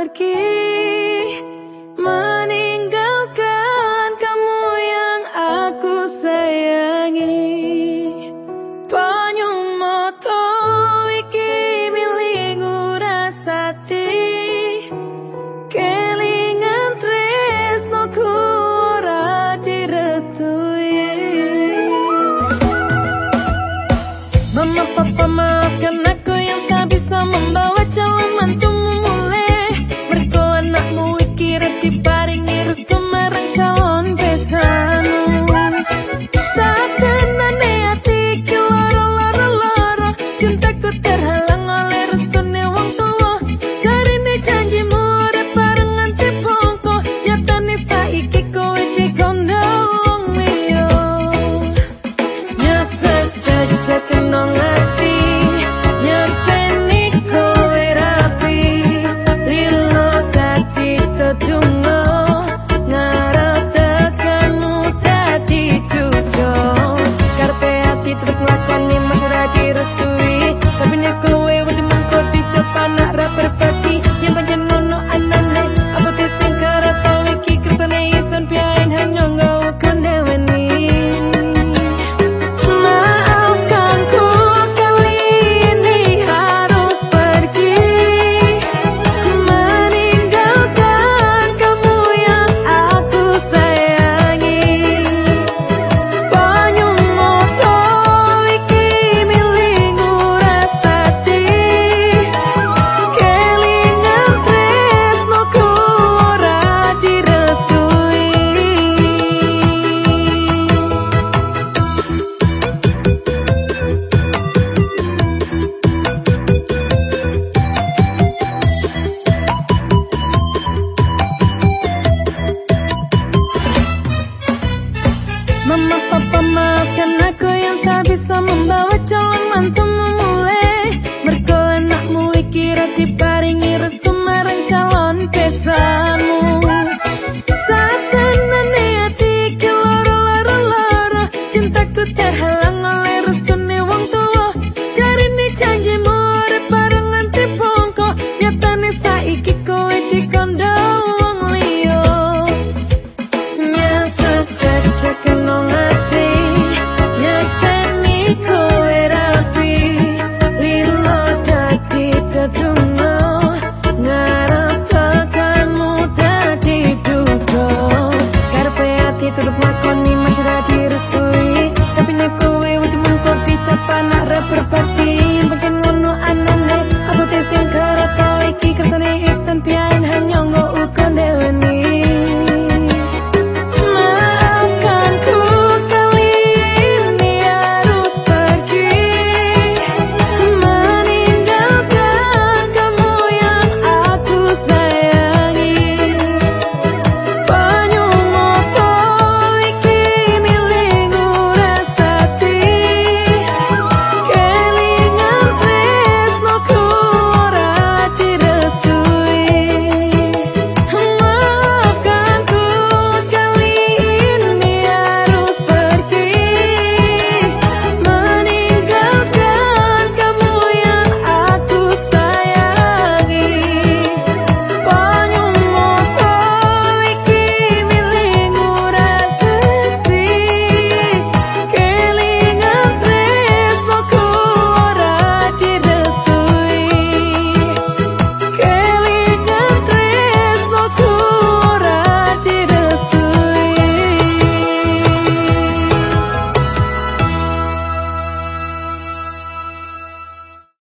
pergi Cinta Mama papa maafkan aku yang tak bisa membawa calon mantu memulai Berkelenakmu ikirati paringi restu marang calon pesamu. Tak tenang hati ke loro-loro-loro cintaku tak